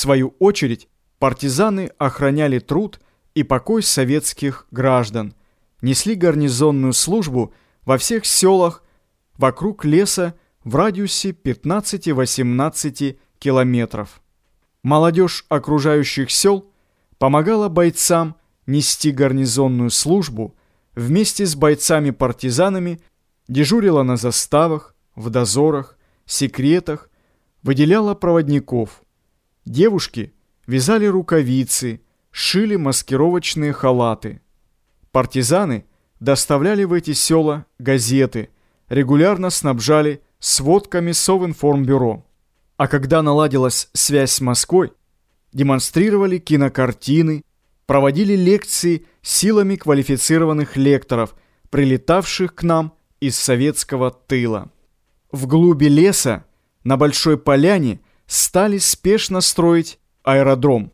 свою очередь, партизаны охраняли труд и покой советских граждан, несли гарнизонную службу во всех селах вокруг леса в радиусе 15-18 километров. Молодежь окружающих сел помогала бойцам нести гарнизонную службу, вместе с бойцами-партизанами дежурила на заставах, в дозорах, секретах, выделяла проводников. Девушки вязали рукавицы, шили маскировочные халаты. Партизаны доставляли в эти села газеты, регулярно снабжали сводками Совинформбюро. А когда наладилась связь с Москвой, демонстрировали кинокартины, проводили лекции силами квалифицированных лекторов, прилетавших к нам из советского тыла. В глуби леса, на Большой Поляне, стали спешно строить аэродром.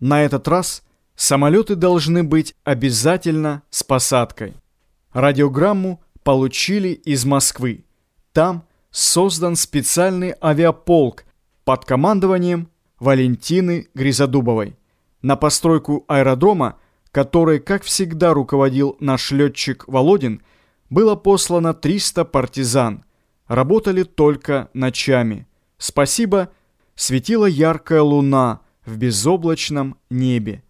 На этот раз самолеты должны быть обязательно с посадкой. Радиограмму получили из Москвы. Там создан специальный авиаполк под командованием Валентины Гризодубовой. На постройку аэродрома, которой, как всегда, руководил наш летчик Володин, было послано 300 партизан. Работали только ночами. Спасибо, светила яркая луна в безоблачном небе.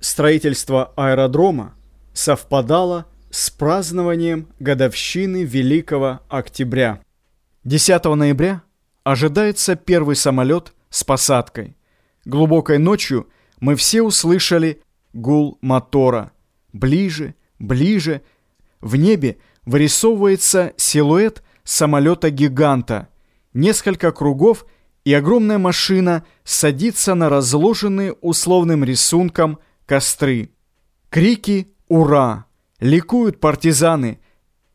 Строительство аэродрома совпадало с празднованием годовщины Великого Октября. 10 ноября ожидается первый самолет с посадкой. Глубокой ночью – мы все услышали гул мотора. Ближе, ближе. В небе вырисовывается силуэт самолета-гиганта. Несколько кругов, и огромная машина садится на разложенные условным рисунком костры. Крики «Ура!» Ликуют партизаны.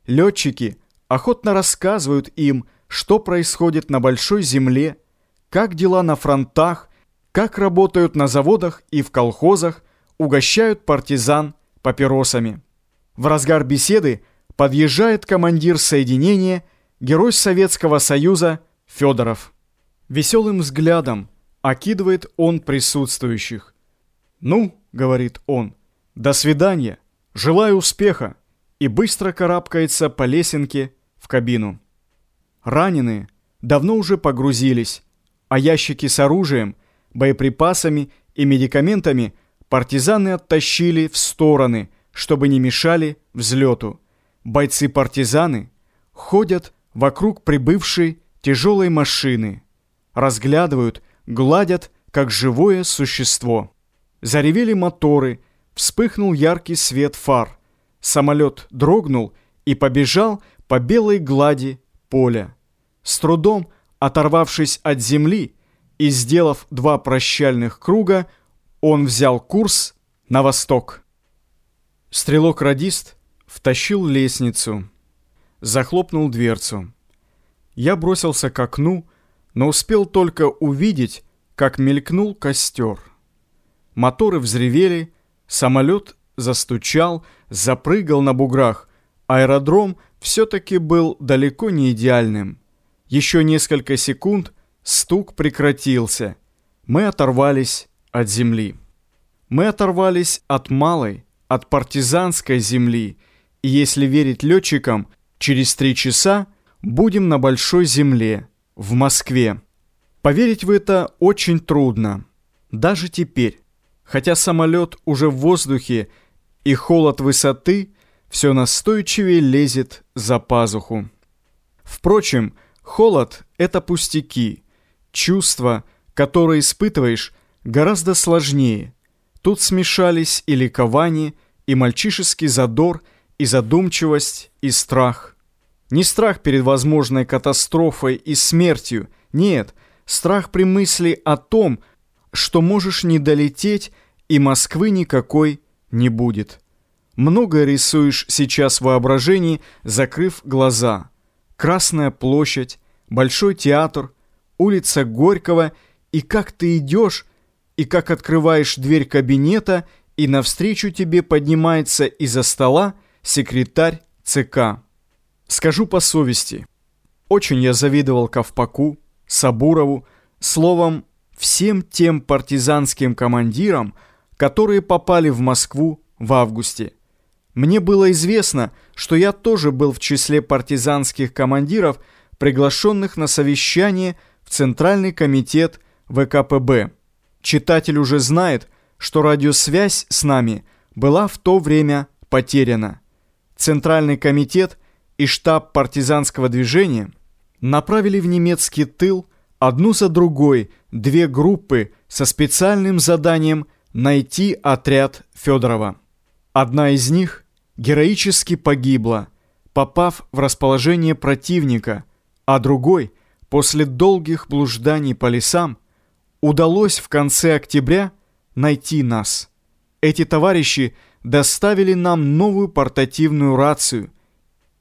Летчики охотно рассказывают им, что происходит на большой земле, как дела на фронтах, как работают на заводах и в колхозах, угощают партизан папиросами. В разгар беседы подъезжает командир соединения, герой Советского Союза Федоров. Веселым взглядом окидывает он присутствующих. «Ну, — говорит он, — до свидания, желаю успеха!» и быстро карабкается по лесенке в кабину. Раненые давно уже погрузились, а ящики с оружием — боеприпасами и медикаментами партизаны оттащили в стороны, чтобы не мешали взлету. Бойцы-партизаны ходят вокруг прибывшей тяжелой машины, разглядывают, гладят, как живое существо. Заревели моторы, вспыхнул яркий свет фар. Самолет дрогнул и побежал по белой глади поля. С трудом, оторвавшись от земли, и, сделав два прощальных круга, он взял курс на восток. Стрелок-радист втащил лестницу, захлопнул дверцу. Я бросился к окну, но успел только увидеть, как мелькнул костер. Моторы взревели, самолет застучал, запрыгал на буграх. Аэродром все-таки был далеко не идеальным. Еще несколько секунд — Стук прекратился. Мы оторвались от земли. Мы оторвались от малой, от партизанской земли, и если верить летчикам, через три часа будем на большой земле, в Москве. Поверить в это очень трудно. Даже теперь, хотя самолет уже в воздухе и холод высоты все настойчивее лезет за пазуху. Впрочем, холод — это пустяки — Чувства, которые испытываешь, гораздо сложнее. Тут смешались и ликование, и мальчишеский задор, и задумчивость, и страх. Не страх перед возможной катастрофой и смертью, нет, страх при мысли о том, что можешь не долететь, и Москвы никакой не будет. Много рисуешь сейчас в воображении, закрыв глаза. Красная площадь, Большой театр — улица Горького, и как ты идешь, и как открываешь дверь кабинета, и навстречу тебе поднимается из-за стола секретарь ЦК. Скажу по совести, очень я завидовал Ковпаку, Сабурову, словом, всем тем партизанским командирам, которые попали в Москву в августе. Мне было известно, что я тоже был в числе партизанских командиров, приглашенных на совещание в Центральный комитет ВКПБ. Читатель уже знает, что радиосвязь с нами была в то время потеряна. Центральный комитет и штаб партизанского движения направили в немецкий тыл одну за другой две группы со специальным заданием найти отряд Федорова. Одна из них героически погибла, попав в расположение противника, а другой, после долгих блужданий по лесам, удалось в конце октября найти нас. Эти товарищи доставили нам новую портативную рацию,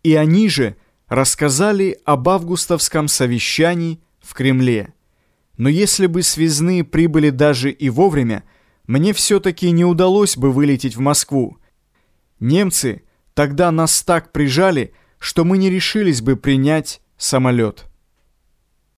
и они же рассказали об августовском совещании в Кремле. Но если бы связные прибыли даже и вовремя, мне все-таки не удалось бы вылететь в Москву. Немцы тогда нас так прижали, что мы не решились бы принять самолет.